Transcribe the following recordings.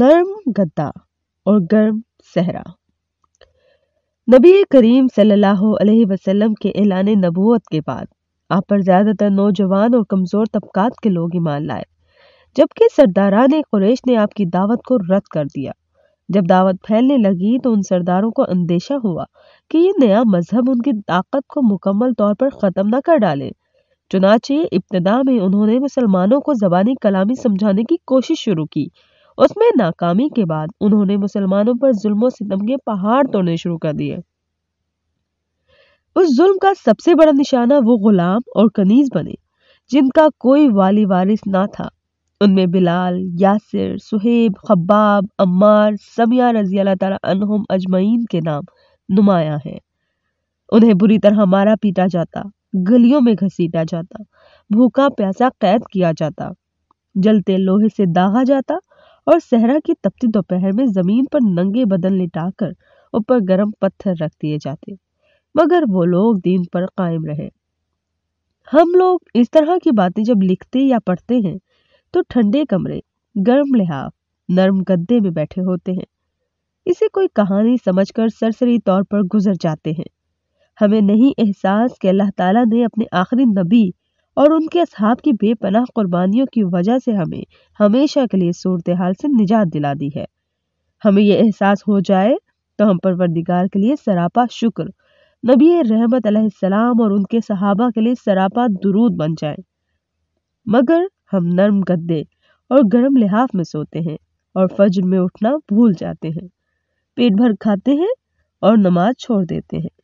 نرم گدا اور گرم صحرا۔ نبی کریم صلی اللہ علیہ وسلم کے اعلان نبوت کے بعد آپ پر زیادہ تر نوجوان اور کمزور طبقات کے لوگ ایمان لائے، جبکہ سرداران قریش نے آپ کی دعوت کو رد کر دیا۔ جب دعوت پھیلنے لگی تو ان سرداروں کو اندیشہ ہوا کہ یہ نیا مذہب ان کی طاقت کو مکمل طور پر ختم نہ کر ڈالے۔ چنانچہ ابتدا میں انہوں نے مسلمانوں کو زبانی کلامی سمجھانے کی کوشش شروع کی۔ اس میں ناکامی کے بعد انہوں نے مسلمانوں پر ظلم و ستم کے پہاڑ توڑنے شروع کر دیے۔ اس ظلم کا سب سے بڑا نشانہ وہ غلام اور کنیز بنے، جن کا کوئی والی وارث نہ تھا۔ ان میں بلال، یاسر، سہیب، خباب، عمار، سمیہ رضی اللہ تعالیٰ عنہم اجمعین کے نام نمایاں ہیں۔ انہیں بری طرح مارا پیٹا جاتا، گلیوں میں گھسیٹا جاتا، بھوکا پیاسا قید کیا جاتا، جلتے لوہے سے داغا جاتا اور صحرا کی تپتی دوپہر میں زمین پر ننگے بدن لٹا کر اوپر گرم پتھر رکھ دیے جاتے۔ مگر وہ لوگ دین پر قائم رہے۔ ہم لوگ اس طرح کی باتیں جب لکھتے یا پڑھتے ہیں تو ٹھنڈے کمرے، گرم لحاف، نرم گدے میں بیٹھے ہوتے ہیں۔ اسے کوئی کہانی سمجھ کر سرسری طور پر گزر جاتے ہیں۔ ہمیں نہیں احساس کہ اللہ تعالیٰ نے اپنے آخری نبی اور ان کے اصحاب کی بے پناہ قربانیوں کی وجہ سے ہمیں ہمیشہ کے لیے صورتحال سے نجات دلا دی ہے۔ ہمیں یہ احساس ہو جائے تو ہم پروردگار کے لیے سراپا شکر، نبی رحمت علیہ السلام اور ان کے صحابہ کے لیے سراپا درود بن جائے۔ مگر ہم نرم گدے اور گرم لحاف میں سوتے ہیں اور فجر میں اٹھنا بھول جاتے ہیں۔ پیٹ بھر کھاتے ہیں اور نماز چھوڑ دیتے ہیں۔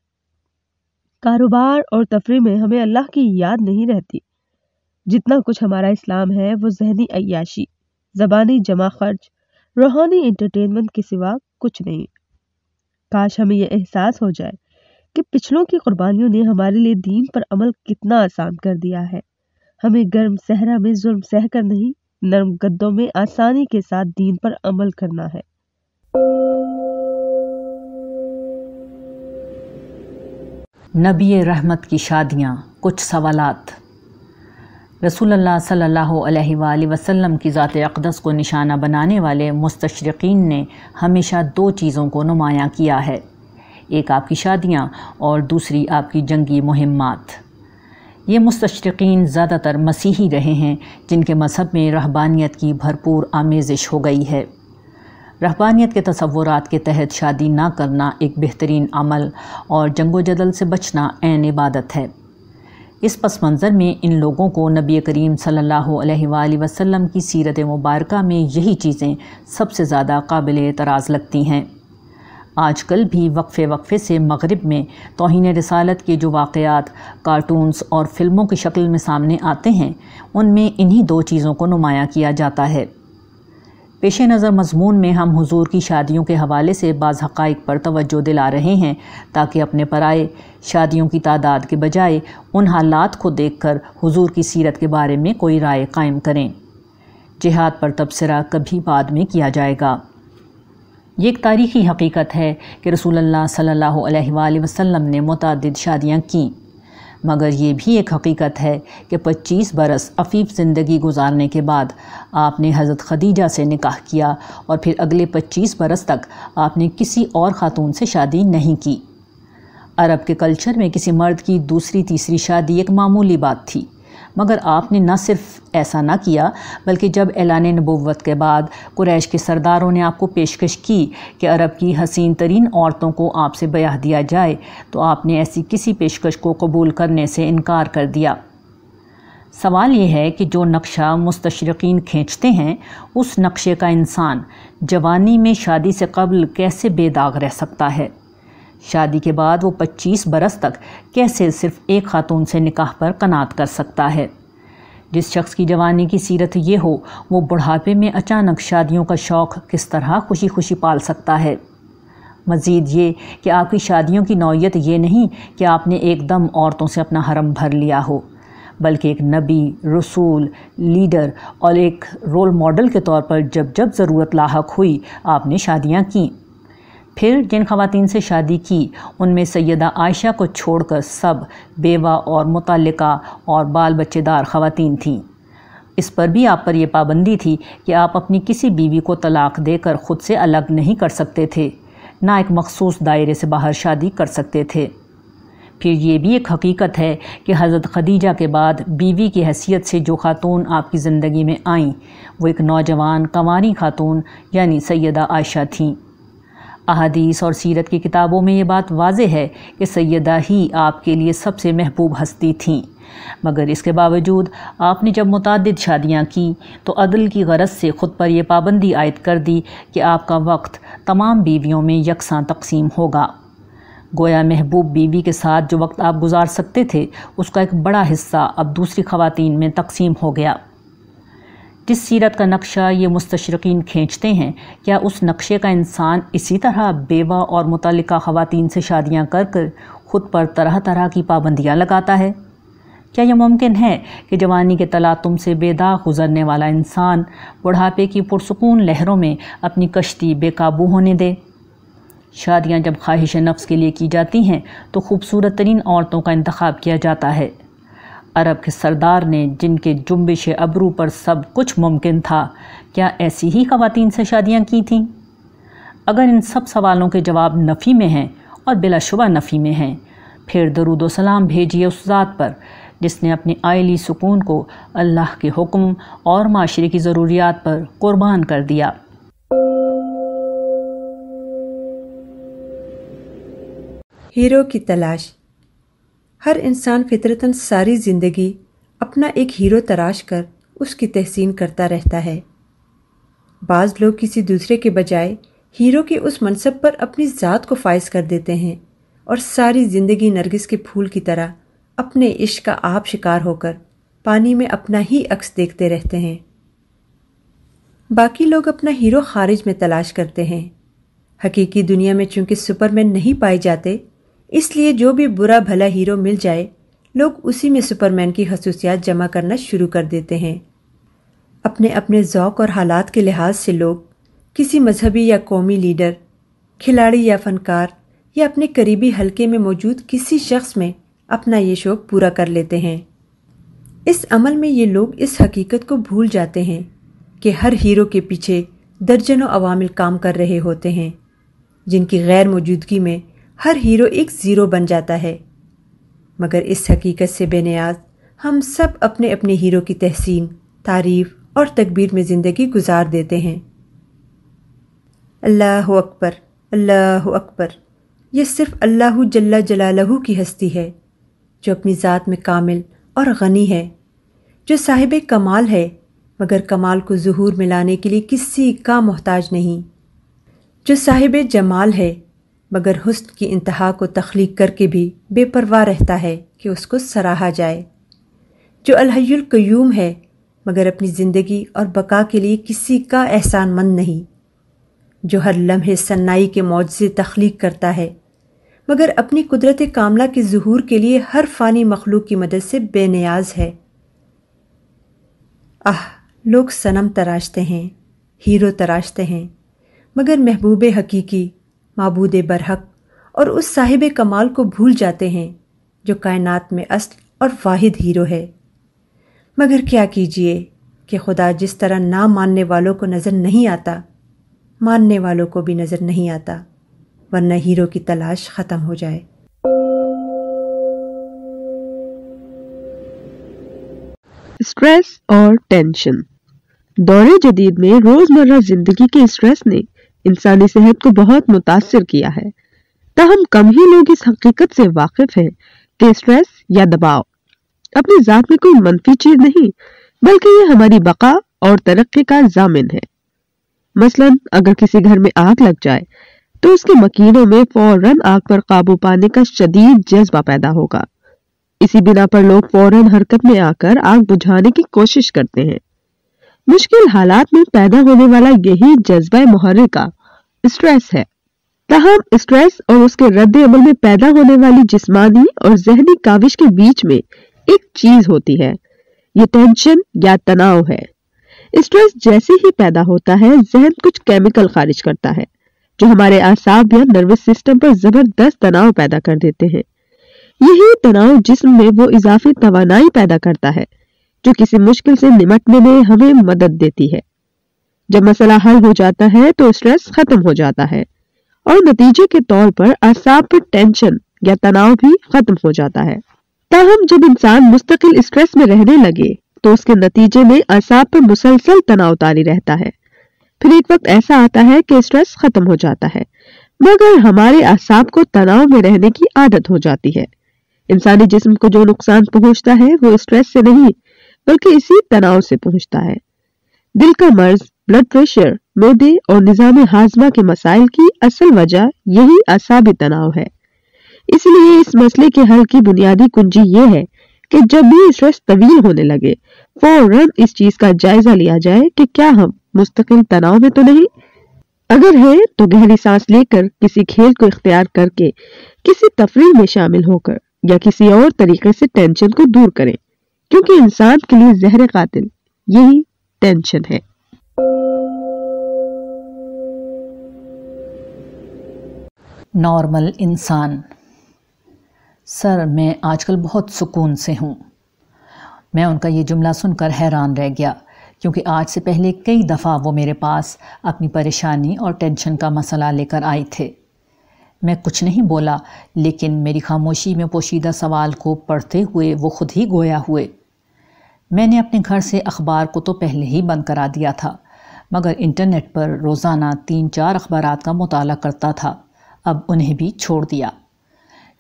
کاروبار اور تفریح میں ہمیں اللہ کی یاد نہیں رہتی۔ جتنا کچھ ہمارا اسلام ہے، وہ ذہنی عیاشی، زبانی جمع خرچ، روحانی انٹرٹینمنٹ کے سوا کچھ نہیں۔ کاش ہمیں یہ احساس ہو جائے کہ پچھلوں کی قربانیوں نے ہمارے لیے دین پر عمل کتنا آسان کر دیا ہے۔ ہمیں گرم صحرا میں ظلم سہ کر نہیں، نرم گدوں میں آسانی کے ساتھ دین پر عمل کرنا ہے۔ نبی رحمت کی شادیاں، کچھ سوالات۔ رسول اللہ صلی اللہ علیہ وآلہ وسلم کی ذات اقدس کو نشانہ بنانے والے مستشرقین نے ہمیشہ دو چیزوں کو نمایاں کیا ہے۔ ایک آپ کی شادیاں اور دوسری آپ کی جنگی مہمات۔ یہ مستشرقین زیادہ تر مسیحی رہے ہیں، جن کے مذہب میں رہبانیت کی بھرپور آمیزش ہو گئی ہے۔ رہبانیت کے تصورات کے تحت شادی نہ کرنا ایک بہترین عمل اور جنگ و جدل سے بچنا عین عبادت ہے۔ اس پس منظر میں ان لوگوں کو نبی کریم صلی اللہ علیہ وآلہ وسلم کی سیرت مبارکہ میں یہی چیزیں سب سے زیادہ قابل اعتراض لگتی ہیں۔ آج کل بھی وقفے وقفے سے مغرب میں توہین رسالت کے جو واقعات کارٹونز اور فلموں کی شکل میں سامنے آتے ہیں، ان میں انہی دو چیزوں کو نمایاں کیا جاتا ہے۔ پیش نظر مضمون میں ہم حضور کی شادیوں کے حوالے سے بعض حقائق پر توجہ دلا رہے ہیں تاکہ اپنے پرائے شادیوں کی تعداد کے بجائے ان حالات کو دیکھ کر حضور کی سیرت کے بارے میں کوئی رائے قائم کریں۔ جہاد پر تبصرہ کبھی بعد میں کیا جائے گا۔ یہ ایک تاریخی حقیقت ہے کہ رسول اللہ صلی اللہ علیہ وآلہ وسلم نے متعدد شادیاں کیں۔ مگر یہ بھی ایک حقیقت ہے کہ پچیس برس عفیف زندگی گزارنے کے بعد آپ نے حضرت خدیجہ سے نکاح کیا اور پھر اگلے پچیس برس تک آپ نے کسی اور خاتون سے شادی نہیں کی۔ عرب کے کلچر میں کسی مرد کی دوسری تیسری شادی ایک معمولی بات تھی۔ مگر آپ نے نہ صرف ایسا نہ کیا، بلکہ جب اعلان نبوت کے بعد قریش کے سرداروں نے آپ کو پیشکش کی کہ عرب کی حسین ترین عورتوں کو آپ سے بیاہ دیا جائے، تو آپ نے ایسی کسی پیشکش کو قبول کرنے سے انکار کر دیا۔ سوال یہ ہے کہ جو نقشہ مستشرقین کھینچتے ہیں، اس نقشے کا انسان جوانی میں شادی سے قبل کیسے بے داغ رہ سکتا ہے؟ شادی کے بعد وہ پچیس برس تک کیسے صرف ایک خاتون سے نکاح پر کنات کر سکتا ہے۔ جس شخص کی جوانی کی سیرت یہ ہو، وہ بڑھاپے میں اچانک شادیوں کا شوق کس طرح خوشی خوشی پال سکتا ہے۔ مزید یہ کہ آپ کی شادیوں کی نوعیت یہ نہیں کہ آپ نے ایک دم عورتوں سے اپنا حرم بھر لیا ہو، بلکہ ایک نبی، رسول، لیڈر اور ایک رول ماڈل کے طور پر جب جب ضرورت لاحق ہوئی، آپ نے شادیاں کیں۔ پھر جن خواتین سے شادی کی، ان میں سیدہ عائشہ کو چھوڑ کر سب بیوہ اور متعلقہ اور بال بچے دار خواتین تھیں۔ اس پر بھی آپ پر یہ پابندی تھی کہ آپ اپنی کسی بیوی کو طلاق دے کر خود سے الگ نہیں کر سکتے تھے، نہ ایک مخصوص دائرے سے باہر شادی کر سکتے تھے۔ پھر یہ بھی ایک حقیقت ہے کہ حضرت خدیجہ کے بعد بیوی کی حیثیت سے جو خاتون آپ کی زندگی میں آئیں، وہ ایک نوجوان کنواری خاتون یعنی سیدہ عائشہ تھیں۔ احادیث اور سیرت کی کتابوں میں یہ بات واضح ہے کہ سیدہ ہی آپ کے لیے سب سے محبوب ہستی تھیں مگر اس کے باوجود آپ نے جب متعدد شادیاں کیں تو عدل کی غرض سے خود پر یہ پابندی عائد کر دی کہ آپ کا وقت تمام بیویوں میں یکساں تقسیم ہوگا۔ گویا محبوب بیوی کے ساتھ جو وقت آپ گزار سکتے تھے، اس کا ایک بڑا حصہ اب دوسری خواتین میں تقسیم ہو گیا۔ جس سیرت کا نقشہ یہ مستشرقین کھینچتے ہیں؟ کیا اس نقشے کا انسان اسی طرح بیوہ اور متعلقہ خواتین سے شادیاں کر کر خود پر طرح طرح کی پابندیاں لگاتا ہے؟ کیا یہ ممکن ہے کہ جوانی کے تلاتم سے بے داغ گزرنے والا انسان بڑھاپے کی پرسکون لہروں میں اپنی کشتی بے قابو ہونے دے؟ شادیاں جب خواہش نفس کے لیے کی جاتی ہیں تو خوبصورت ترین عورتوں کا انتخاب کیا جاتا ہے۔ عرب کے سردار نے جن کے جنبش ابرو پر سب کچھ ممکن تھا، کیا ایسی ہی خواتین سے شادیاں کی تھیں؟ اگر ان سب سوالوں کے جواب نفی میں ہیں اور بلا شبہ نفی میں ہیں، پھر درود و سلام بھیجیے اس ذات پر، جس نے اپنی آئلی سکون کو اللہ کے حکم اور معاشرے کی ضروریات پر قربان کر دیا۔ ہیرو کی تلاش۔ ہر انسان فطرتاً ساری زندگی اپنا ایک ہیرو تراش کر اس کی تحسین کرتا رہتا ہے۔ بعض لوگ کسی دوسرے کے بجائے ہیرو کے اس منصب پر اپنی ذات کو فائز کر دیتے ہیں اور ساری زندگی نرگس کے پھول کی طرح اپنے عشق کا آپ شکار ہو کر پانی میں اپنا ہی عکس دیکھتے رہتے ہیں۔ باقی لوگ اپنا ہیرو خارج میں تلاش کرتے ہیں۔ حقیقی دنیا میں چونکہ سپر مین نہیں پائے جاتے اس لیے جو بھی برا بھلا ہیرو مل جائے، لوگ اسی میں سپر مین کی خصوصیات جمع کرنا شروع کر دیتے ہیں۔ اپنے اپنے ذوق اور حالات کے لحاظ سے لوگ، کسی مذہبی یا قومی لیڈر، کھلاڑی یا فنکار، یا اپنے قریبی حلقے میں موجود کسی شخص میں اپنا یہ شوق پورا کر لیتے ہیں۔ اس عمل میں یہ لوگ اس حقیقت کو بھول جاتے ہیں کہ ہر ہیرو کے پیچھے درجنوں عوامل کام کر رہے ہوتے ہیں، جن کی غیر موجودگی میں ہر ہیرو ایک زیرو بن جاتا ہے۔ مگر اس حقیقت سے بے نیاز ہم سب اپنے اپنے ہیرو کی تحسین، تعریف اور تکبیر میں زندگی گزار دیتے ہیں۔ اللہ اکبر اللہ اکبر، یہ صرف اللہ جل جلالہ کی ہستی ہے، جو اپنی ذات میں کامل اور غنی ہے، جو صاحب کمال ہے، مگر کمال کو ظہور میں لانے کے لیے کسی کا محتاج نہیں۔ جو صاحب جمال ہے مگر حسن کی انتہا کو تخلیق کر کے بھی بے پرواہ رہتا ہے کہ اس کو سراہا جائے۔ جو الحی القیوم ہے، مگر اپنی زندگی اور بقا کے لیے کسی کا احسان مند نہیں۔ جو ہر لمحے سنائی کے معجزے تخلیق کرتا ہے، مگر اپنی قدرت کاملہ کے ظہور کے لیے ہر فانی مخلوق کی مدد سے بے نیاز ہے۔ آہ، لوگ صنم تراشتے ہیں، ہیرو تراشتے ہیں، مگر محبوب حقیقی معبود برحق اور اس صاحب کمال کو بھول جاتے ہیں جو کائنات میں اصل اور واحد ہیرو ہے۔ مگر کیا کیجیے کہ خدا جس طرح نہ ماننے والوں کو نظر نہیں آتا، ماننے والوں کو بھی نظر نہیں آتا، ورنہ ہیرو کی تلاش ختم ہو جائے۔ اسٹریس اور ٹینشن۔ دور جدید میں روزمرہ زندگی کے اسٹریس نے انسانی صحت کو بہت متاثر کیا ہے۔ تاہم، کم ہی لوگ اس حقیقت سے واقف ہیں کہ اسٹریس یا دباؤ اپنی ذات میں کوئی منفی چیز نہیں، بلکہ یہ ہماری بقا اور ترقی کا ضامن ہے۔ مثلا، اگر کسی گھر میں آگ لگ جائے، تو اس کے مکینوں میں فوراً آگ پر قابو پانے کا شدید جذبہ پیدا ہوگا۔ اسی بنا پر لوگ فوراً حرکت میں آ کر آگ بجھانے کی کوشش کرتے ہیں۔ مشکل حالات میں پیدا ہونے والا یہی جذبہ محرکہ اسٹریس ہے۔ تاہم اسٹریس اور اس کے رد عمل میں پیدا ہونے والی جسمانی اور ذہنی کاوش کے بیچ میں ایک چیز ہوتی ہے، یہ ٹینشن یا تناؤ ہے۔ اسٹریس جیسے ہی پیدا ہوتا ہے، ذہن کچھ کیمیکل خارج کرتا ہے، جو ہمارے اعصاب یا نروس سسٹم پر زبردست تناؤ پیدا کر دیتے ہیں۔ یہی تناؤ جسم میں وہ اضافی توانائی پیدا کرتا ہے۔ جو کسی مشکل سے نمٹنے میں ہمیں مدد دیتی ہے۔ جب مسئلہ حل ہو جاتا ہے تو اسٹریس ختم ہو جاتا ہے اور نتیجے کے طور پر اعصاب پر ٹینشن یا تناؤ بھی ختم ہو جاتا ہے۔ تاہم، جب انسان مستقل اسٹریس میں رہنے لگے تو اس کے نتیجے میں اعصاب پر مسلسل تناؤ تاری رہتا ہے۔ پھر ایک وقت ایسا آتا ہے کہ اسٹریس ختم ہو جاتا ہے، مگر ہمارے اعصاب کو تناؤ میں رہنے کی عادت ہو جاتی ہے۔ انسانی جسم کو جو نقصان پہنچتا ہے وہ اسٹریس سے نہیں بلکہ اسی تناؤ سے پہنچتا ہے۔ دل کا مرض بلڈ پریشر میدے اور نظام ہاضمہ کے مسائل کی اصل وجہ یہی اعصابی تناؤ ہے۔ اس لیے اس مسئلے کے حل کی بنیادی کنجی یہ ہے کہ جب بھی اسٹریس طویل ہونے لگے، فوراً اس چیز کا جائزہ لیا جائے کہ کیا ہم مستقل تناؤ میں تو نہیں؟ اگر ہے تو گہری سانس لے کر کسی کھیل کو اختیار کر کے کسی تفریح میں شامل ہو کر یا کسی اور طریقے سے ٹینشن کو دور کریں۔ کیونکہ انسان کے لیے زہر قاتل یہی ٹینشن ہے۔ نارمل انسان۔ سر، میں آج کل بہت سکون سے ہوں۔ میں ان کا یہ جملہ سن کر حیران رہ گیا، کیونکہ آج سے پہلے کئی دفعہ وہ میرے پاس اپنی پریشانی اور ٹینشن کا مسئلہ لے کر آئے تھے۔ میں کچھ نہیں بولا، لیکن میری خاموشی میں پوشیدہ سوال کو پڑھتے ہوئے وہ خود ہی گویا ہوئے۔ میں نے اپنے گھر سے اخبار کو تو پہلے ہی بند کرا دیا تھا، مگر انٹرنیٹ پر روزانہ تین چار اخبارات کا مطالعہ کرتا تھا، اب انہیں بھی چھوڑ دیا۔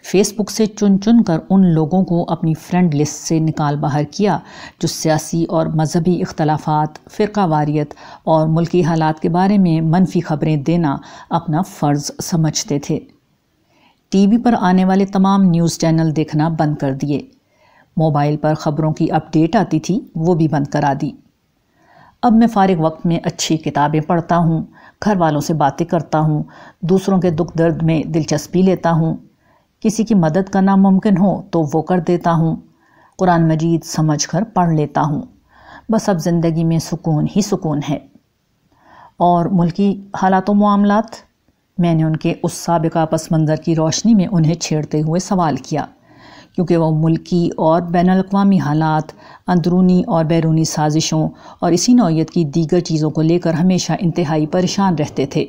فیس بک سے چن چن کر ان لوگوں کو اپنی فرینڈ لسٹ سے نکال باہر کیا، جو سیاسی اور مذہبی اختلافات، فرقہ واریت اور ملکی حالات کے بارے میں منفی خبریں دینا اپنا فرض سمجھتے تھے۔ ٹی وی پر آنے والے تمام نیوز چینل دیکھنا بند کر دیے۔ موبائل پر خبروں کی اپ ڈیٹ آتی تھی، وہ بھی بند کرا دی۔ اب میں فارغ وقت میں اچھی کتابیں پڑھتا ہوں، گھر والوں سے باتیں کرتا ہوں، دوسروں کے دکھ درد میں دلچسپی لیتا ہوں۔ کسی کی مدد کرنا ممکن ہو تو وہ کر دیتا ہوں۔ قرآن مجید سمجھ کر پڑھ لیتا ہوں۔ بس اب زندگی میں سکون ہی سکون ہے۔ اور ملکی حالات و معاملات؟ میں نے ان کے اس سابقہ پس منظر کی روشنی میں انہیں چھیڑتے ہوئے سوال کیا۔ کیونکہ وہ ملکی اور بین الاقوامی حالات، اندرونی اور بیرونی سازشوں اور اسی نوعیت کی دیگر چیزوں کو لے کر ہمیشہ انتہائی پریشان رہتے تھے۔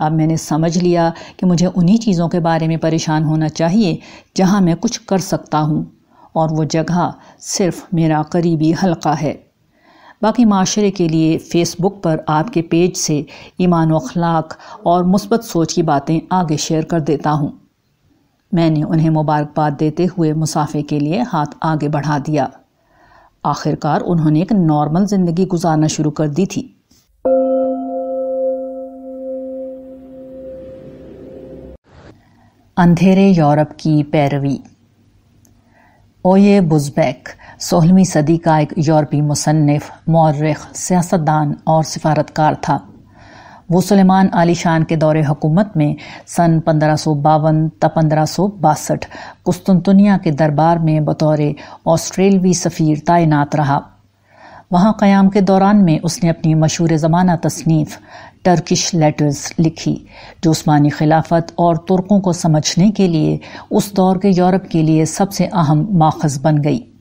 اب میں نے سمجھ لیا کہ مجھے انہی چیزوں کے بارے میں پریشان ہونا چاہیے جہاں میں کچھ کر سکتا ہوں، اور وہ جگہ صرف میرا قریبی حلقہ ہے۔ باقی معاشرے کے لیے فیس بک پر آپ کے پیج سے ایمان و اخلاق اور مثبت سوچ کی باتیں آگے شیئر کر دیتا ہوں۔ میں نے انہیں مبارکباد دیتے ہوئے مسافے کے لیے ہاتھ آگے بڑھا دیا۔ آخر کار انہوں نے ایک نارمل زندگی گزارنا شروع کر دی تھی۔ اندھیرے یورپ کی پیروی۔ اوے بزبیک، سولہویں صدی کا ایک یورپی مصنف، مورخ، سیاستدان اور سفارتکار تھا۔ وہ سلیمان علی شان کے دور حکومت میں سن پندرہ سو باون تا پندرہ سو باسٹھ قسطنطنیہ کے دربار میں بطور آسٹریلوی سفیر تعینات رہا۔ وہاں قیام کے دوران میں اس نے اپنی مشہور زمانہ تصنیف ٹرکش لیٹرز لکھی، جو عثمانی خلافت اور ترکوں کو سمجھنے کے لیے اس دور کے یورپ کے لیے سب سے اہم ماخذ بن گئی۔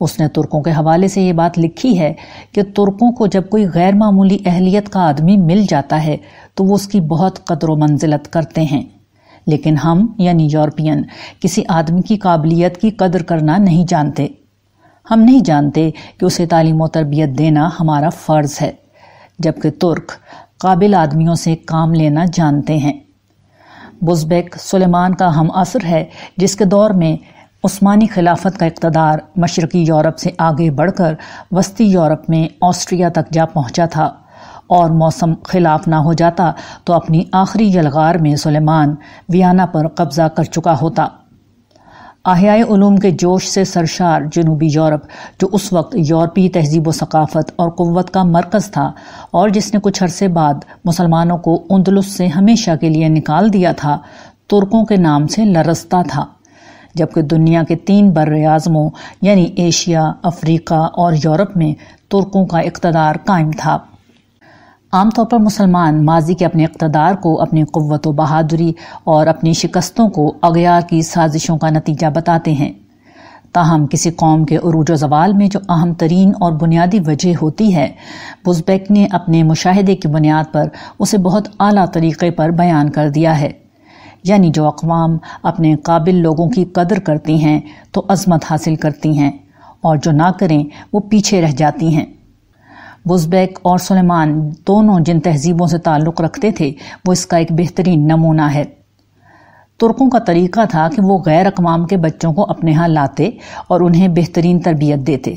اس نے ترکوں کے حوالے سے یہ بات لکھی ہے کہ ترکوں کو جب کوئی غیر معمولی اہلیت کا آدمی مل جاتا ہے تو وہ اس کی بہت قدر و منزلت کرتے ہیں۔ لیکن ہم یعنی یورپین کسی آدمی کی قابلیت کی قدر کرنا نہیں جانتے۔ ہم نہیں جانتے کہ اسے تعلیم و تربیت دینا ہمارا فرض ہے، جبکہ ترک قابل آدمیوں سے کام لینا جانتے ہیں۔ بزبیک سلیمان کا ہم اثر ہے جس کے دور میں عثمانی خلافت کا اقتدار مشرقی یورپ سے آگے بڑھ کر وسطی یورپ میں آسٹریا تک جا پہنچا تھا اور موسم خلاف نہ ہو جاتا تو اپنی آخری یلغار میں سلیمان ویانا پر قبضہ کر چکا ہوتا۔ آہیائے علوم کے جوش سے سرشار جنوبی یورپ، جو اس وقت یورپی تہذیب و ثقافت اور قوت کا مرکز تھا اور جس نے کچھ عرصے بعد مسلمانوں کو اندلس سے ہمیشہ کے لیے نکال دیا تھا، ترکوں کے نام سے لرزتا تھا۔ جبکہ دنیا کے تین بر اعظموں یعنی ایشیا، افریقہ اور یورپ میں ترکوں کا اقتدار قائم تھا۔ عام طور پر مسلمان ماضی کے اپنے اقتدار کو، اپنی قوت و بہادری اور اپنی شکستوں کو اغیار کی سازشوں کا نتیجہ بتاتے ہیں۔ تاہم، کسی قوم کے عروج و زوال میں جو اہم ترین اور بنیادی وجہ ہوتی ہے، بزبیک نے اپنے مشاہدے کی بنیاد پر اسے بہت اعلیٰ طریقے پر بیان کر دیا ہے۔ یعنی جو اقوام اپنے قابل لوگوں کی قدر کرتی ہیں، تو عظمت حاصل کرتی ہیں اور جو نہ کریں، وہ پیچھے رہ جاتی ہیں۔ بزبیک اور سلیمان دونوں جن تہذیبوں سے تعلق رکھتے تھے، وہ اس کا ایک بہترین نمونہ ہے۔ ترکوں کا طریقہ تھا کہ وہ غیر اقوام کے بچوں کو اپنے ہاں لاتے اور انہیں بہترین تربیت دیتے۔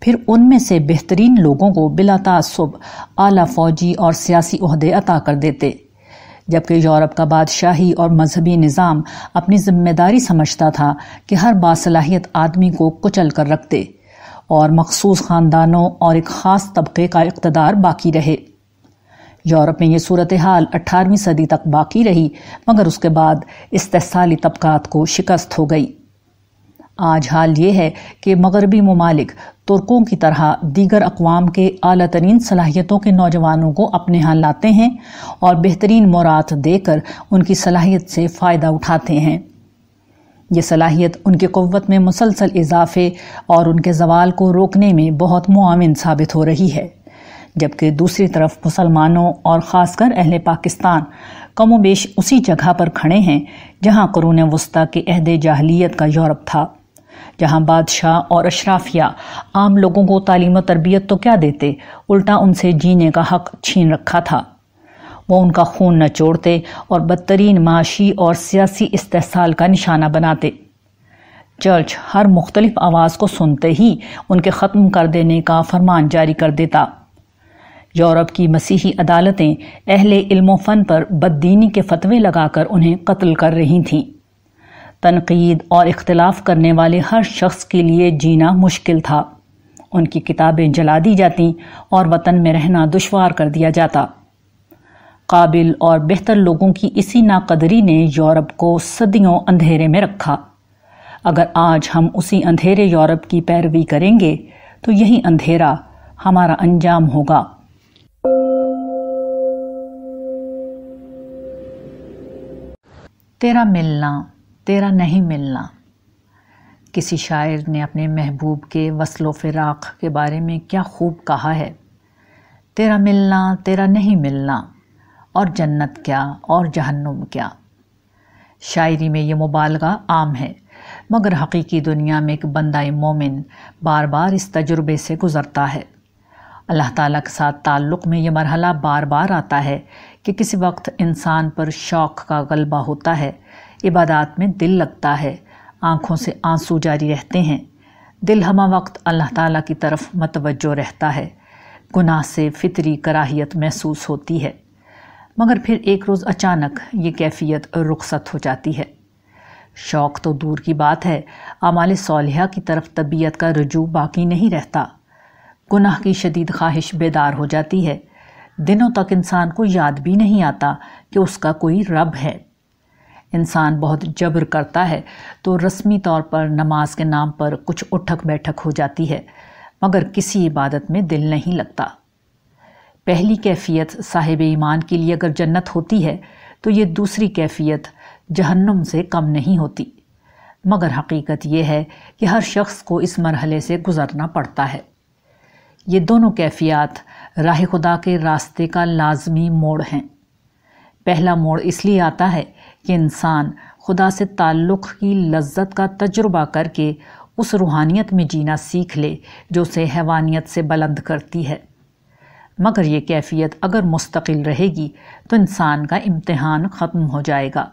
پھر ان میں سے بہترین لوگوں کو بلا تعصب، اعلیٰ فوجی اور سیاسی عہدے عطا کر دیتے۔ جبکہ یورپ کا بادشاہی اور مذہبی نظام اپنی ذمہ داری سمجھتا تھا کہ ہر باصلاحیت آدمی کو کچل کر رکھتے اور مخصوص خاندانوں اور ایک خاص طبقے کا اقتدار باقی رہے۔ یورپ میں یہ صورتحال اٹھارہویں صدی تک باقی رہی، مگر اس کے بعد استحصالی طبقات کو شکست ہو گئی۔ آج حال یہ ہے کہ مغربی ممالک ترکوں کی طرح دیگر اقوام کے اعلیٰ ترین صلاحیتوں کے نوجوانوں کو اپنے ہاں لاتے ہیں اور بہترین مورات دے کر ان کی صلاحیت سے فائدہ اٹھاتے ہیں۔ یہ صلاحیت ان کی قوت میں مسلسل اضافے اور ان کے زوال کو روکنے میں بہت معاون ثابت ہو رہی ہے، جبکہ دوسری طرف مسلمانوں اور خاص کر اہل پاکستان کم و بیش اسی جگہ پر کھڑے ہیں جہاں قرون وسطی کے عہد جاہلیت کا یورپ تھا۔ جہاں بادشاہ اور اشرافیہ عام لوگوں کو تعلیم و تربیت تو کیا دیتے، الٹا ان سے جینے کا حق چھین رکھا تھا۔ وہ ان کا خون نہ چوڑتے اور بدترین معاشی اور سیاسی استحصال کا نشانہ بناتے۔ چرچ ہر مختلف آواز کو سنتے ہی ان کے ختم کر دینے کا فرمان جاری کر دیتا۔ یورپ کی مسیحی عدالتیں اہل علم و فن پر بددینی کے فتوے لگا کر انہیں قتل کر رہی تھیں۔ تنقید اور اختلاف کرنے والے ہر شخص کے لیے جینا مشکل تھا۔ ان کی کتابیں جلا دی جاتی اور وطن میں رہنا دشوار کر دیا جاتا۔ قابل اور بہتر لوگوں کی اسی ناقدری نے یورپ کو صدیوں اندھیرے میں رکھا۔ اگر آج ہم اسی اندھیرے یورپ کی پیروی کریں گے، تو یہی اندھیرا ہمارا انجام ہوگا۔ تیرا ملنا۔ تیرا نہیں ملنا۔ کسی شاعر نے اپنے محبوب کے وصل و فراق کے بارے میں کیا خوب کہا ہے؟ تیرا ملنا، تیرا نہیں ملنا۔ اور جنت کیا، اور جہنم کیا؟ شاعری میں یہ مبالغہ عام ہے، مگر حقیقی دنیا میں ایک بندہ مومن بار بار اس تجربے سے گزرتا ہے۔ اللہ تعالیٰ کے ساتھ تعلق میں یہ مرحلہ بار بار آتا ہے کہ کسی وقت انسان پر شوق کا غلبہ ہوتا ہے۔ عبادات میں دل لگتا ہے، آنکھوں سے آنسو جاری رہتے ہیں۔ دل ہمہ وقت اللہ تعالیٰ کی طرف متوجہ رہتا ہے۔ گناہ سے فطری کراہیت محسوس ہوتی ہے۔ مگر پھر ایک روز اچانک یہ کیفیت رخصت ہو جاتی ہے۔ شوق تو دور کی بات ہے، اعمال صالحہ کی طرف طبیعت کا رجوع باقی نہیں رہتا۔ گناہ کی شدید خواہش بیدار ہو جاتی ہے۔ دنوں تک انسان کو یاد بھی نہیں آتا کہ اس کا کوئی رب ہے۔ انسان بہت جبر کرتا ہے تو رسمی طور پر نماز کے نام پر کچھ اٹھک بیٹھک ہو جاتی ہے، مگر کسی عبادت میں دل نہیں لگتا۔ پہلی کیفیت صاحب ایمان کے لیے اگر جنت ہوتی ہے، تو یہ دوسری کیفیت جہنم سے کم نہیں ہوتی۔ مگر حقیقت یہ ہے کہ ہر شخص کو اس مرحلے سے گزرنا پڑتا ہے۔ یہ دونوں کیفیات راہ خدا کے راستے کا لازمی موڑ ہیں۔ پہلا موڑ اس لیے آتا ہے کہ انسان خدا سے تعلق کی لذت کا تجربہ کر کے اس روحانیت میں جینا سیکھ لے جو اسے حیوانیت سے بلند کرتی ہے۔ مگر یہ کیفیت اگر مستقل رہے گی تو انسان کا امتحان ختم ہو جائے گا۔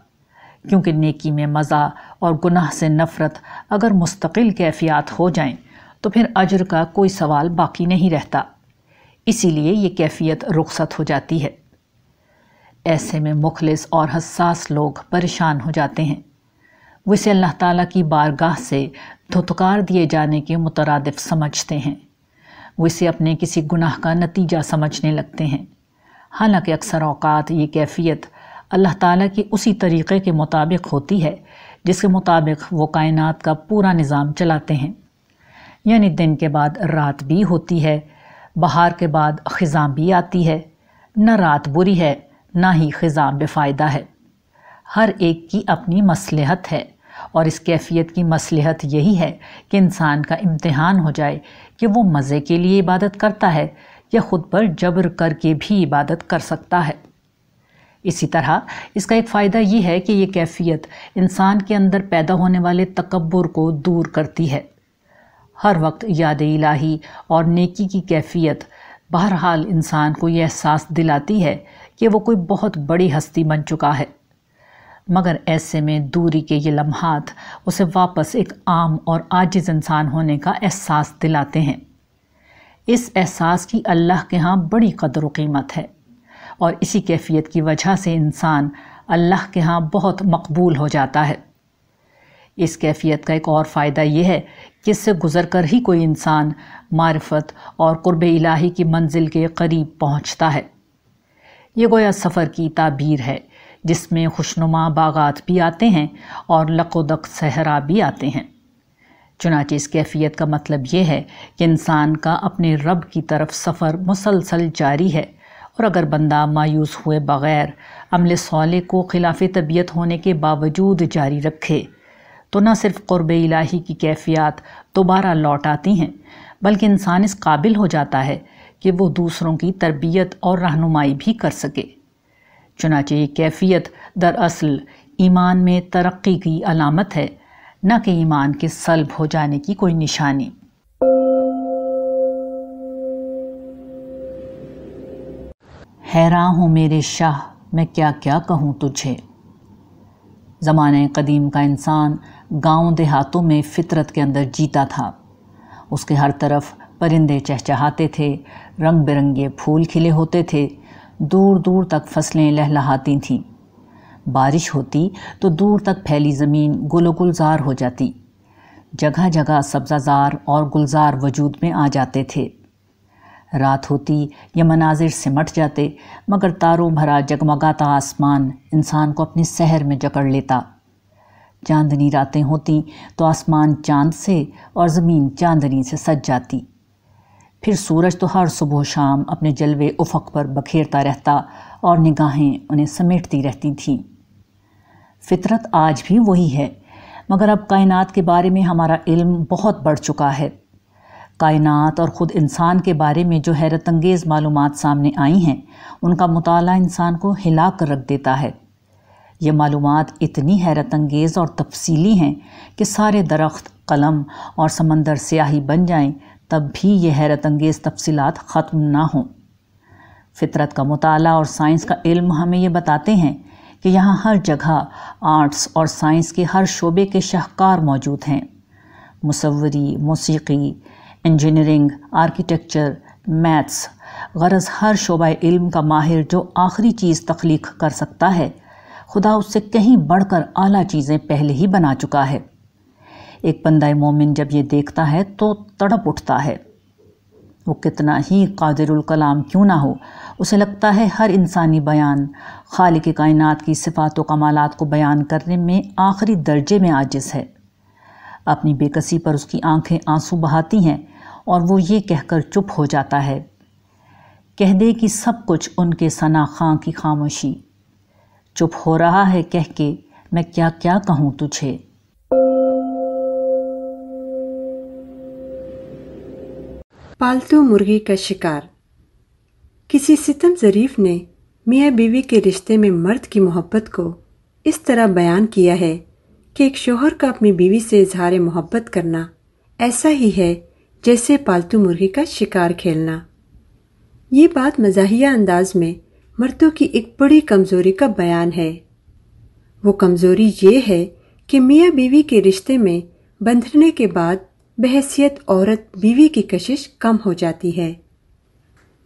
کیونکہ نیکی میں مزہ اور گناہ سے نفرت اگر مستقل کیفیات ہو جائیں تو پھر اجر کا کوئی سوال باقی نہیں رہتا۔ اسی لیے یہ کیفیت رخصت ہو جاتی ہے۔ ایسے میں مخلص اور حساس لوگ پریشان ہو جاتے ہیں۔ وہ اسے اللہ تعالیٰ کی بارگاہ سے دھتکار دیے جانے کے مترادف سمجھتے ہیں۔ وہ اسے اپنے کسی گناہ کا نتیجہ سمجھنے لگتے ہیں۔ حالانکہ اکثر اوقات یہ کیفیت اللہ تعالیٰ کی اسی طریقے کے مطابق ہوتی ہے، جس کے مطابق وہ کائنات کا پورا نظام چلاتے ہیں۔ یعنی دن کے بعد رات بھی ہوتی ہے، بہار کے بعد خزاں بھی آتی ہے۔ نہ رات بری ہے نہ ہی خزاں بے فائدہ ہے۔ ہر ایک کی اپنی مصلحت ہے اور اس کیفیت کی مصلحت یہی ہے کہ انسان کا امتحان ہو جائے کہ وہ مزے کے لیے عبادت کرتا ہے یا خود پر جبر کر کے بھی عبادت کر سکتا ہے۔ اسی طرح اس کا ایک فائدہ یہ ہے کہ یہ کیفیت انسان کے اندر پیدا ہونے والے تکبر کو دور کرتی ہے۔ ہر وقت یاد الہی اور نیکی کی کیفیت بہرحال انسان کو یہ احساس دلاتی ہے کہ وہ کوئی بہت بڑی ہستی بن چکا ہے۔ مگر ایسے میں دوری کے یہ لمحات اسے واپس ایک عام اور عاجز انسان ہونے کا احساس دلاتے ہیں۔ اس احساس کی اللہ کے ہاں بڑی قدر و قیمت ہے اور اسی کیفیت کی وجہ سے انسان اللہ کے ہاں بہت مقبول ہو جاتا ہے۔ اس کیفیت کا ایک اور فائدہ یہ ہے کہ اس سے گزر کر ہی کوئی انسان معرفت اور قرب الہی کی منزل کے قریب پہنچتا ہے۔ یہ گویا سفر کی تعبیر ہے، جس میں خوشنما باغات بھی آتے ہیں اور لق و دق صحرا بھی آتے ہیں۔ چنانچہ اس کیفیت کا مطلب یہ ہے کہ انسان کا اپنے رب کی طرف سفر مسلسل جاری ہے اور اگر بندہ مایوس ہوئے بغیر عمل صالح کو خلاف طبیعت ہونے کے باوجود جاری رکھے، تو نہ صرف قرب الہی کی کیفیات دوبارہ لوٹ آتی ہیں، بلکہ انسان اس قابل ہو جاتا ہے کہ وہ دوسروں کی تربیت اور رہنمائی بھی کر سکے۔ چنانچہ یہ کیفیت دراصل ایمان میں ترقی کی علامت ہے، نہ کہ ایمان کے سلب ہو جانے کی کوئی نشانی۔ حیران ہوں میرے شاہ، میں کیا کیا کہوں تجھے؟ زمانہ قدیم کا انسان گاؤں دیہاتوں میں فطرت کے اندر جیتا تھا۔ اس کے ہر طرف پرندے چہچہاتے تھے، رنگ برنگے پھول کھلے ہوتے تھے، دور دور تک فصلیں لہلہاتی تھیں۔ بارش ہوتی تو دور تک پھیلی زمین گل و گلزار ہو جاتی۔ جگہ جگہ سبزہ زار اور گلزار وجود میں آ جاتے تھے۔ رات ہوتی یا مناظر سمٹ جاتے، مگر تاروں بھرا جگمگاتا آسمان انسان کو اپنے سحر میں جکڑ لیتا۔ چاندنی راتیں ہوتیں تو آسمان چاند سے اور زمین چاندنی سے سج جاتی۔ پھر سورج تو ہر صبح و شام اپنے جلوے افق پر بکھیرتا رہتا اور نگاہیں انہیں سمیٹتی رہتی تھیں فطرت آج بھی وہی ہے، مگر اب کائنات کے بارے میں ہمارا علم بہت بڑھ چکا ہے۔ کائنات اور خود انسان کے بارے میں جو حیرت انگیز معلومات سامنے آئی ہیں، ان کا مطالعہ انسان کو ہلا کر رکھ دیتا ہے۔ یہ معلومات اتنی حیرت انگیز اور تفصیلی ہیں کہ سارے درخت، قلم اور سمندر سیاہی بن جائیں تب بھی یہ حیرت انگیز تفصیلات ختم نہ ہوں۔ فطرت کا مطالعہ اور سائنس کا علم ہمیں یہ بتاتے ہیں کہ یہاں ہر جگہ آرٹس اور سائنس کے ہر شعبے کے شاہکار موجود ہیں۔ مصوری، موسیقی، انجینئرنگ، آرکیٹیکچر، میتھس، غرض ہر شعبہ علم کا ماہر جو آخری چیز تخلیق کر سکتا ہے، خدا اس سے کہیں بڑھ کر اعلیٰ چیزیں پہلے ہی بنا چکا ہے۔ ایک بندہ مومن جب یہ دیکھتا ہے تو تڑپ اٹھتا ہے۔ وہ کتنا ہی قادر الکلام کیوں نہ ہو۔ اسے لگتا ہے ہر انسانی بیان، خالق کائنات کی صفات و کمالات کو بیان کرنے میں آخری درجے میں عاجز ہے۔ اپنی بے کسی پر اس کی آنکھیں آنسو بہاتی ہیں اور وہ یہ کہہ کر چپ ہو جاتا ہے۔ کہہ دے کہ سب کچھ ان کے ثنا خاں کی خاموشی۔ چپ ہو رہا ہے کہہ کے میں کیا کیا کہوں تجھے؟ پالتو مرغی کا شکار۔ کسی ستم ظریف نے میاں بیوی کے رشتے میں مرد کی محبت کو اس طرح بیان کیا ہے کہ ایک شوہر کا اپنی بیوی سے اظہار محبت کرنا ایسا ہی ہے جیسے پالتو مرغی کا شکار کھیلنا۔ یہ بات مزاحیہ انداز میں مردوں کی ایک بڑی کمزوری کا بیان ہے۔ وہ کمزوری یہ ہے کہ میاں بیوی کے رشتے میں بندھنے کے بعد بحثیت عورت بیوی کی کشش کم ہو جاتی ہے۔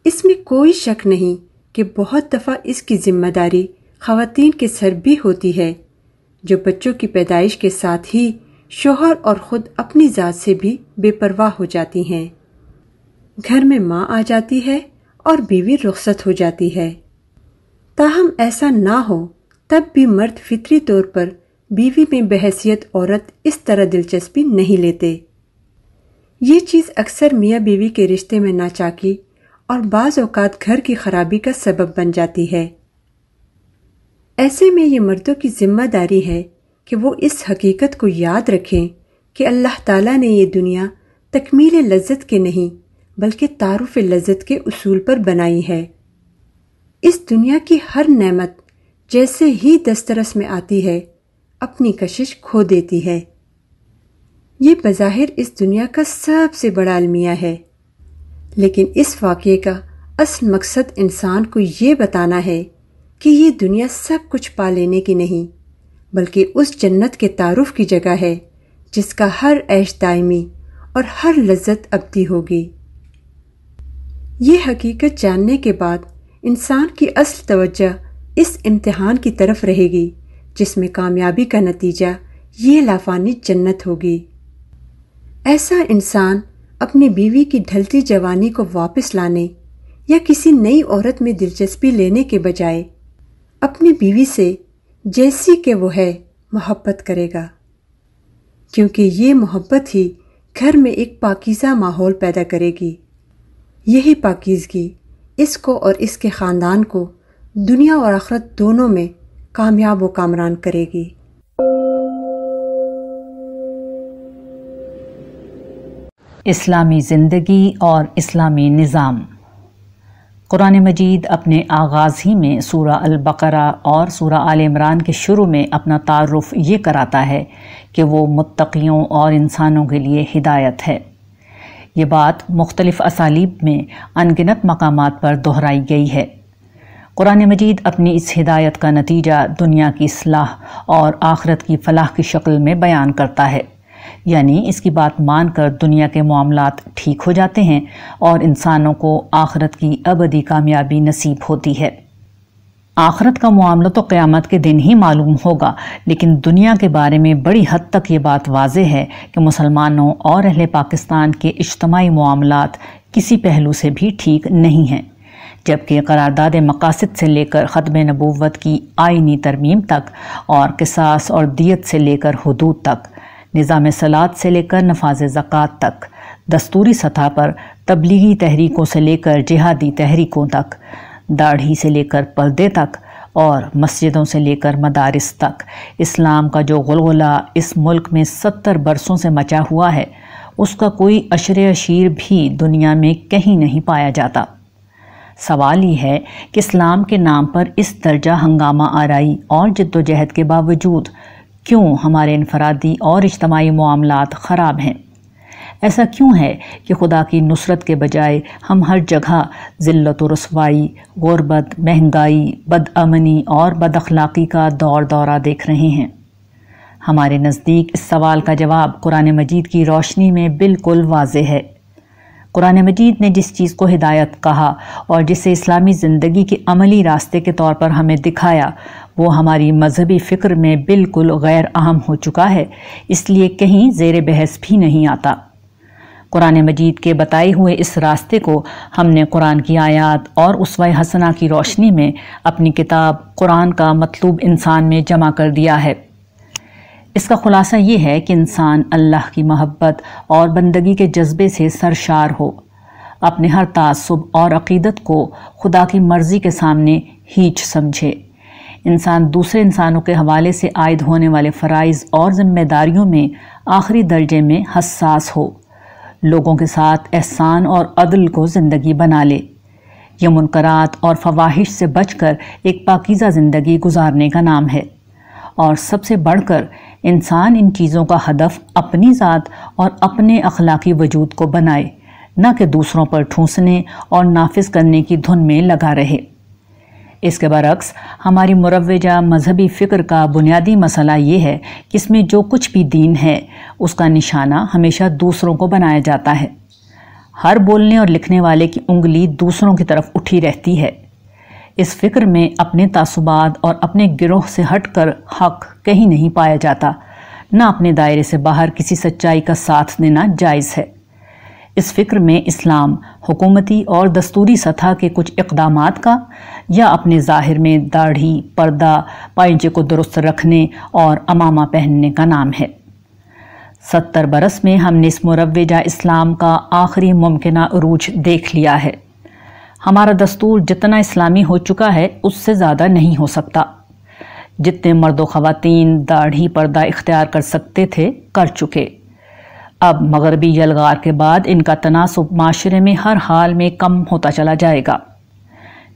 اس میں کوئی شک نہیں کہ بہت دفعہ اس کی ذمہ داری خواتین کے سر بھی ہوتی ہے، جو بچوں کی پیدائش کے ساتھ ہی شوہر اور خود اپنی ذات سے بھی بے پرواہ ہو جاتی ہیں۔ گھر میں ماں آ جاتی ہے اور بیوی رخصت ہو جاتی ہے۔ تاہم ایسا نہ ہو، تب بھی مرد فطری طور پر بیوی میں بحثیت عورت اس طرح دلچسپی نہیں لیتے۔ یہ چیز اکثر میاں بیوی کے رشتے میں ناچاکی اور بعض اوقات گھر کی خرابی کا سبب بن جاتی ہے۔ ایسے میں یہ مردوں کی ذمہ داری ہے کہ وہ اس حقیقت کو یاد رکھیں کہ اللہ تعالیٰ نے یہ دنیا تکمیل لذت کے نہیں بلکہ تعارف لذت کے اصول پر بنائی ہے۔ اس دنیا کی ہر نعمت جیسے ہی دسترس میں آتی ہے، اپنی کشش کھو دیتی ہے۔ یہ بظاہر اس دنیا کا سب سے بڑا المیہ ہے۔ لیکن اس واقعے کا اصل مقصد انسان کو یہ بتانا ہے کہ یہ دنیا سب کچھ پا لینے کی نہیں، بلکہ اس جنت کے تعارف کی جگہ ہے، جس کا ہر عیش دائمی اور ہر لذت ابدی ہوگی۔ یہ حقیقت جاننے کے بعد انسان کی اصل توجہ اس امتحان کی طرف رہے گی، جس میں کامیابی کا نتیجہ یہ لافانی جنت ہوگی۔ ایسا انسان اپنی بیوی کی ڈھلتی جوانی کو واپس لانے یا کسی نئی عورت میں دلچسپی لینے کے بجائے اپنی بیوی سے جیسی کہ وہ ہے محبت کرے گا۔ کیونکہ یہ محبت ہی گھر میں ایک پاکیزہ ماحول پیدا کرے گی۔ یہی پاکیزگی اس کو اور اس کے خاندان کو دنیا اور آخرت دونوں میں کامیاب و کامران کرے گی۔ اسلامی زندگی اور اسلامی نظام۔ قرآن مجید اپنے آغاز ہی میں سورہ البقرہ اور سورہ آل عمران کے شروع میں اپنا تعارف یہ کراتا ہے کہ وہ متقیوں اور انسانوں کے لیے ہدایت ہے۔ یہ بات مختلف اسالیب میں انگنت مقامات پر دہرائی گئی ہے۔ قرآن مجید اپنی اس ہدایت کا نتیجہ دنیا کی اصلاح اور آخرت کی فلاح کی شکل میں بیان کرتا ہے۔ یعنی اس کی بات مان کر دنیا کے معاملات ٹھیک ہو جاتے ہیں اور انسانوں کو آخرت کی ابدی کامیابی نصیب ہوتی ہے۔ آخرت کا معاملہ تو قیامت کے دن ہی معلوم ہوگا، لیکن دنیا کے بارے میں بڑی حد تک یہ بات واضح ہے کہ مسلمانوں اور اہل پاکستان کے اجتماعی معاملات کسی پہلو سے بھی ٹھیک نہیں ہیں، جبکہ قرارداد مقاصد سے لے کر ختم نبوت کی آئینی ترمیم تک اور قصاص اور دیت سے لے کر حدود تک نظام سلاد سے لے کر نفاذ زکوٰۃ تک، دستوری سطح پر تبلیغی تحریکوں سے لے کر جہادی تحریکوں تک، داڑھی سے لے کر پردے تک اور مسجدوں سے لے کر مدارس تک۔ اسلام کا جو غلغلہ اس ملک میں ستر برسوں سے مچا ہوا ہے، اس کا کوئی عشر اشیر بھی دنیا میں کہیں نہیں پایا جاتا۔ سوال یہ ہے کہ اسلام کے نام پر اس درجہ ہنگامہ آرائی اور جد و جہد کے باوجود کیوں ہمارے انفرادی اور اجتماعی معاملات خراب ہیں؟ ایسا کیوں ہے کہ خدا کی نصرت کے بجائے ہم ہر جگہ ذلت و رسوائی، غربت، مہنگائی بد امنی اور بد اخلاقی کا دور دورہ دیکھ رہے ہیں؟ ہمارے نزدیک اس سوال کا جواب قرآن مجید کی روشنی میں بالکل واضح ہے۔ قرآن مجید نے جس چیز کو ہدایت کہا اور جسے اسلامی زندگی کے عملی راستے کے طور پر ہمیں دکھایا، وہ ہماری مذہبی فکر میں بالکل غیر اہم ہو چکا ہے، اس لیے کہیں زیر بحث بھی نہیں آتا۔ قرآن مجید کے بتائے ہوئے اس راستے کو ہم نے قرآن کی آیات اور اسوہ حسنہ کی روشنی میں اپنی کتاب قرآن کا مطلوب انسان میں جمع کر دیا ہے۔ اس کا خلاصہ یہ ہے کہ انسان اللہ کی محبت اور بندگی کے جذبے سے سرشار ہو۔ اپنے ہر تعصب اور عقیدت کو خدا کی مرضی کے سامنے ہیچ سمجھے۔ انسان دوسرے انسانوں کے حوالے سے عائد ہونے والے فرائض اور ذمہ داریوں میں آخری درجے میں حساس ہو۔ لوگوں کے ساتھ احسان اور عدل کو زندگی بنا لے۔ یہ منکرات اور فواہش سے بچ کر ایک پاکیزہ زندگی گزارنے کا نام ہے۔ اور سب سے بڑھ کر انسان ان چیزوں کا ہدف اپنی ذات اور اپنے اخلاقی وجود کو بنائے، نہ کہ دوسروں پر ٹھونسنے اور نافذ کرنے کی دھن میں لگا رہے۔ اس کے برعکس، ہماری مروجہ مذہبی فکر کا بنیادی مسئلہ یہ ہے کہ اس میں جو کچھ بھی دین ہے، اس کا نشانہ ہمیشہ دوسروں کو بنایا جاتا ہے۔ ہر بولنے اور لکھنے والے کی انگلی دوسروں کی طرف اٹھی رہتی ہے۔ اس فکر میں اپنے تعصبات اور اپنے گروہ سے ہٹ کر حق کہیں نہیں پایا جاتا۔ نہ اپنے دائرے سے باہر کسی سچائی کا ساتھ دینا جائز ہے۔ اس فکر میں اسلام، حکومتی اور دستوری سطح کے کچھ اقدامات کا یا اپنے ظاہر میں داڑھی، پردہ پائنچے کو درست رکھنے اور امامہ پہننے کا نام ہے۔ ستر برس میں ہم نے اس مروجہ اسلام کا آخری ممکنہ عروج دیکھ لیا ہے۔ ہمارا دستور جتنا اسلامی ہو چکا ہے، اس سے زیادہ نہیں ہو سکتا۔ جتنے مرد و خواتین داڑھی پردہ اختیار کر سکتے تھے، کر چکے۔ اب مغربی یلغار کے بعد ان کا تناسب معاشرے میں ہر حال میں کم ہوتا چلا جائے گا۔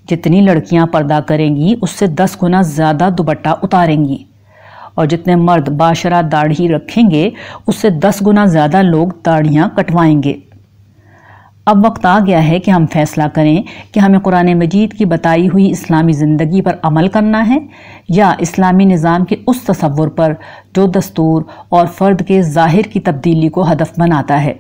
جتنی لڑکیاں پردہ کریں گی، اس سے دس گنا زیادہ دوبٹہ اتاریں گی۔ اور جتنے مرد باشرہ داڑھی رکھیں گے، اس سے دس گنا زیادہ لوگ داڑھیاں کٹوائیں گے۔ اب وقت آ گیا ہے کہ ہم فیصلہ کریں کہ ہمیں قرآن مجید کی بتائی ہوئی اسلامی زندگی پر عمل کرنا ہے یا اسلامی نظام کے اس تصور پر جو دستور اور فرد کے ظاہر کی تبدیلی کو ہدف بناتا ہے۔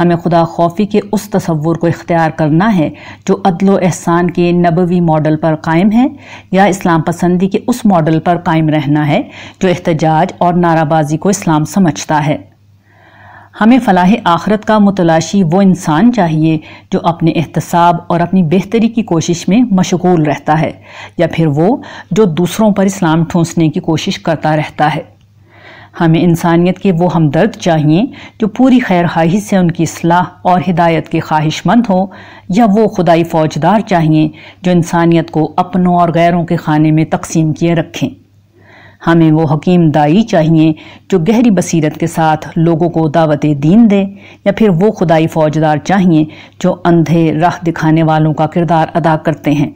ہمیں خدا خوفی کے اس تصور کو اختیار کرنا ہے جو عدل و احسان کے نبوی ماڈل پر قائم ہے یا اسلام پسندی کے اس ماڈل پر قائم رہنا ہے جو احتجاج اور نعرہ بازی کو اسلام سمجھتا ہے۔ ہمیں فلاح آخرت کا متلاشی وہ انسان چاہیے جو اپنے احتساب اور اپنی بہتری کی کوشش میں مشغول رہتا ہے، یا پھر وہ جو دوسروں پر اسلام ٹھونسنے کی کوشش کرتا رہتا ہے۔ ہمیں انسانیت کے وہ ہمدرد چاہیے جو پوری خیر خواہی سے ان کی اصلاح اور ہدایت کے خواہش مند ہوں یا وہ خدائی فوجدار چاہیے جو انسانیت کو اپنوں اور غیروں کے خانے میں تقسیم کیے رکھیں۔ ہمیں وہ حکیم دائی چاہیے جو گہری بصیرت کے ساتھ لوگوں کو دعوت دین دے، یا پھر وہ خدائی فوجدار چاہیے جو اندھے راہ دکھانے والوں کا کردار ادا کرتے ہیں۔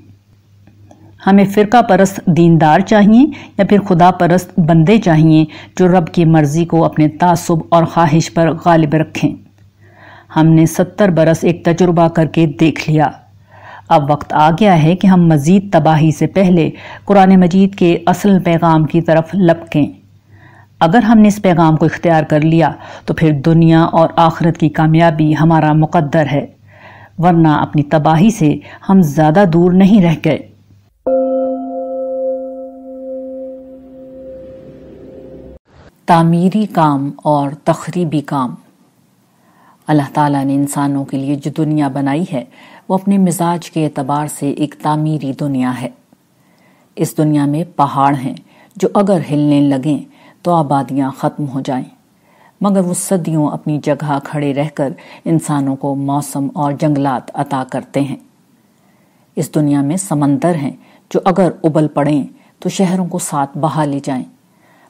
ہمیں فرقہ پرست دیندار چاہیے یا پھر خدا پرست بندے چاہیے جو رب کی مرضی کو اپنے تعصب اور خواہش پر غالب رکھیں۔ ہم نے ستر برس ایک تجربہ کر کے دیکھ لیا۔ اب وقت آ گیا ہے کہ ہم مزید تباہی سے پہلے قرآن مجید کے اصل پیغام کی طرف لپکیں۔ اگر ہم نے اس پیغام کو اختیار کر لیا، تو پھر دنیا اور آخرت کی کامیابی ہمارا مقدر ہے، ورنہ اپنی تباہی سے ہم زیادہ دور نہیں رہ گئے۔ تعمیری کام اور تخریبی کام۔ اللہ تعالیٰ نے انسانوں کے لیے جو دنیا بنائی ہے، وہ اپنے مزاج کے اعتبار سے ایک تعمیری دنیا ہے۔ اس دنیا میں پہاڑ ہیں جو اگر ہلنے لگیں تو آبادیاں ختم ہو جائیں۔ مگر وہ صدیوں اپنی جگہ کھڑے رہ کر انسانوں کو موسم اور جنگلات عطا کرتے ہیں۔ اس دنیا میں سمندر ہیں جو اگر ابل پڑیں تو شہروں کو ساتھ بہا لے جائیں۔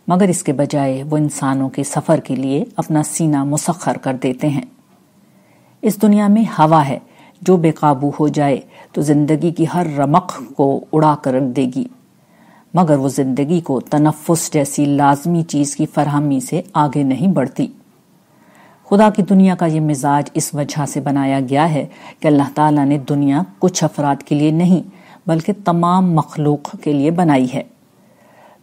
مگر اس کے بجائے وہ انسانوں کے سفر کے لیے اپنا سینہ مسخر کر دیتے ہیں۔ اس دنیا میں ہوا ہے، جو بے قابو ہو جائے تو زندگی کی ہر رمق کو اڑا کر رکھ دے گی۔ مگر وہ زندگی کو تنفس جیسی لازمی چیز کی فراہمی سے آگے نہیں بڑھتی۔ خدا کی دنیا کا یہ مزاج اس وجہ سے بنایا گیا ہے کہ اللہ تعالیٰ نے دنیا کچھ افراد کے لیے نہیں، بلکہ تمام مخلوق کے لیے بنائی ہے۔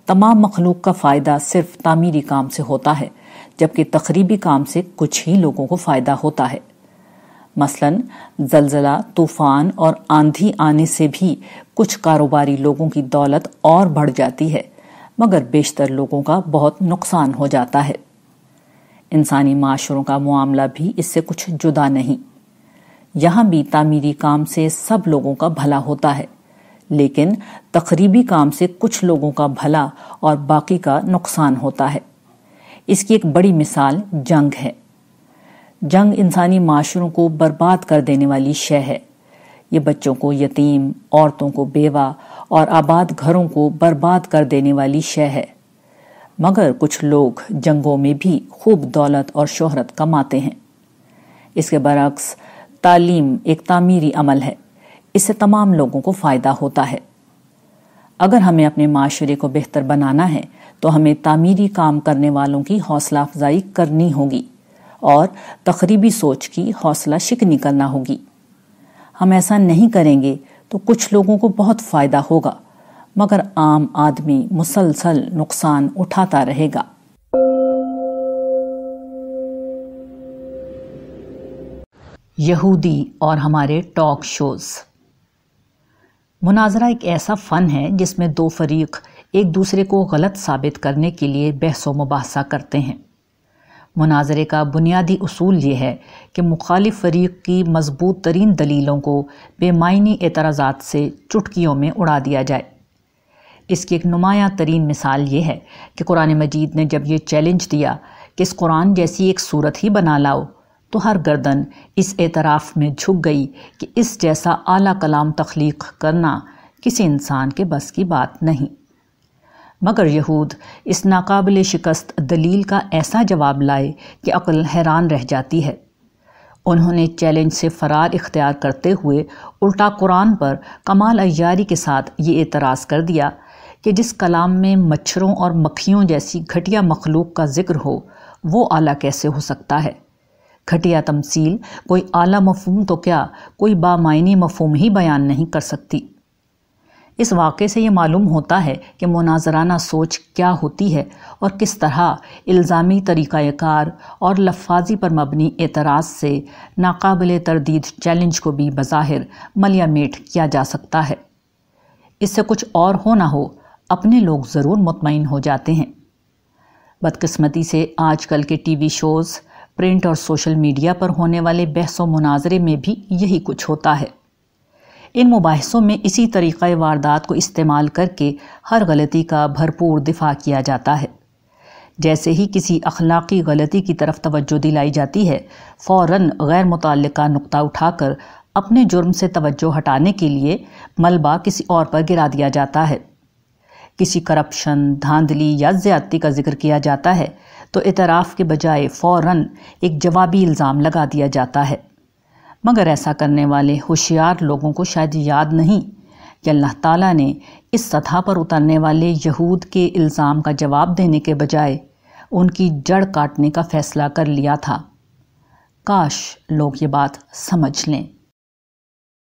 تمام مخلوق کا فائدہ صرف تعمیری کام سے ہوتا ہے، جبکہ تقریبی کام سے کچھ ہی لوگوں کو فائدہ ہوتا ہے۔ مثلا زلزلہ، طوفان اور آندھی آنے سے بھی کچھ کاروباری لوگوں کی دولت اور بڑھ جاتی ہے، مگر بیشتر لوگوں کا بہت نقصان ہو جاتا ہے۔ انسانی معاشروں کا معاملہ بھی اس سے کچھ جدا نہیں۔ یہاں بھی تعمیری کام سے سب لوگوں کا بھلا ہوتا ہے، لیکن تقریبی کام سے کچھ لوگوں کا بھلا اور باقی کا نقصان ہوتا ہے۔ اس کی ایک بڑی مثال جنگ ہے۔ جنگ انسانی معاشروں کو برباد کر دینے والی شے ہے۔ یہ بچوں کو یتیم، عورتوں کو بیوہ اور آباد گھروں کو برباد کر دینے والی شے ہے۔ مگر کچھ لوگ جنگوں میں بھی خوب دولت اور شہرت کماتے ہیں۔ اس کے برعکس، تعلیم ایک تعمیری عمل ہے۔ اس سے تمام لوگوں کو فائدہ ہوتا ہے۔ اگر ہمیں اپنے معاشرے کو بہتر بنانا ہے، تو ہمیں تعمیری کام کرنے والوں کی حوصلہ افزائی کرنی ہوگی۔ اور تقریبی سوچ کی حوصلہ شکنی کرنا ہوگی۔ ہم ایسا نہیں کریں گے تو کچھ لوگوں کو بہت فائدہ ہوگا، مگر عام آدمی مسلسل نقصان اٹھاتا رہے گا۔ یہودی اور ہمارے ٹاک شوز۔ مناظرہ ایک ایسا فن ہے جس میں دو فریق ایک دوسرے کو غلط ثابت کرنے کے لیے بحث و مباحثہ کرتے ہیں۔ مناظرے کا بنیادی اصول یہ ہے کہ مخالف فریق کی مضبوط ترین دلیلوں کو بے معنی اعتراضات سے چٹکیوں میں اڑا دیا جائے۔ اس کی ایک نمایاں ترین مثال یہ ہے کہ قرآن مجید نے جب یہ چیلنج دیا کہ اس قرآن جیسی ایک صورت ہی بنا لاؤ، تو ہر گردن اس اعتراف میں جھک گئی کہ اس جیسا اعلیٰ کلام تخلیق کرنا کسی انسان کے بس کی بات نہیں۔ مگر یہود اس ناقابل شکست دلیل کا ایسا جواب لائے کہ عقل حیران رہ جاتی ہے۔ انہوں نے چیلنج سے فرار اختیار کرتے ہوئے الٹا قرآن پر کمال ایاری کے ساتھ یہ اعتراض کر دیا کہ جس کلام میں مچھروں اور مکھیوں جیسی گھٹیا مخلوق کا ذکر ہو، وہ اعلیٰ کیسے ہو سکتا ہے؟ گھٹیا تمثیل کوئی اعلیٰ مفہوم تو کیا کوئی بامائنی مفہوم ہی بیان نہیں کر سکتی؟ اس واقعے سے یہ معلوم ہوتا ہے کہ مناظرانہ سوچ کیا ہوتی ہے اور کس طرح الزامی طریقہ کار اور لفاظی پر مبنی اعتراض سے ناقابل تردید چیلنج کو بھی بظاہر ملیا میٹ کیا جا سکتا ہے۔ اس سے کچھ اور ہو نہ ہو، اپنے لوگ ضرور مطمئن ہو جاتے ہیں۔ بدقسمتی سے آج کل کے ٹی وی شوز، پرنٹ اور سوشل میڈیا پر ہونے والے بحث و مناظرے میں بھی یہی کچھ ہوتا ہے۔ ان مباحثوں میں اسی طریقہ واردات کو استعمال کر کے ہر غلطی کا بھرپور دفاع کیا جاتا ہے۔ جیسے ہی کسی اخلاقی غلطی کی طرف توجہ دلائی جاتی ہے، فوراً غیر متعلقہ نقطہ اٹھا کر اپنے جرم سے توجہ ہٹانے کے لیے ملبہ کسی اور پر گرا دیا جاتا ہے۔ کسی کرپشن، دھاندلی یا زیادتی کا ذکر کیا جاتا ہے تو اعتراف کے بجائے فوراً ایک جوابی الزام لگا دیا جاتا ہے۔ مگر ایسا کرنے والے ہوشیار لوگوں کو شاید یاد نہیں کہ اللہ تعالیٰ نے اس سطح پر اترنے والے یہود کے الزام کا جواب دینے کے بجائے ان کی جڑ کاٹنے کا فیصلہ کر لیا تھا۔ کاش لوگ یہ بات سمجھ لیں۔